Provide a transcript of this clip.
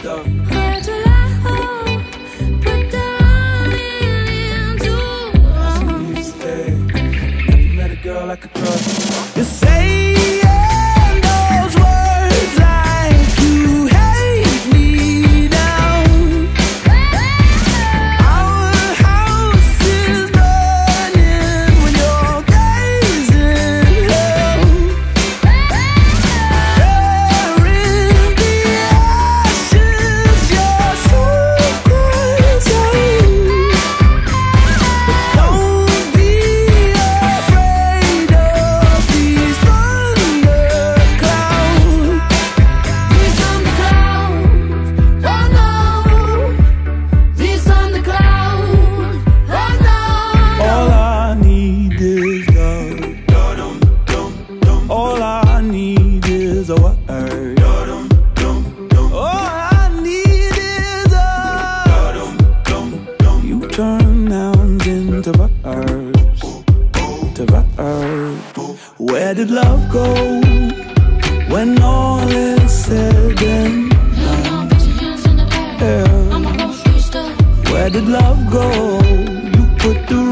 Where do I put the morning into a like a girl. All I need is a word. All I need is a You turn nouns into verbs. To verbs. Where did love go when all is said and done? Yeah. Where did love go? You put the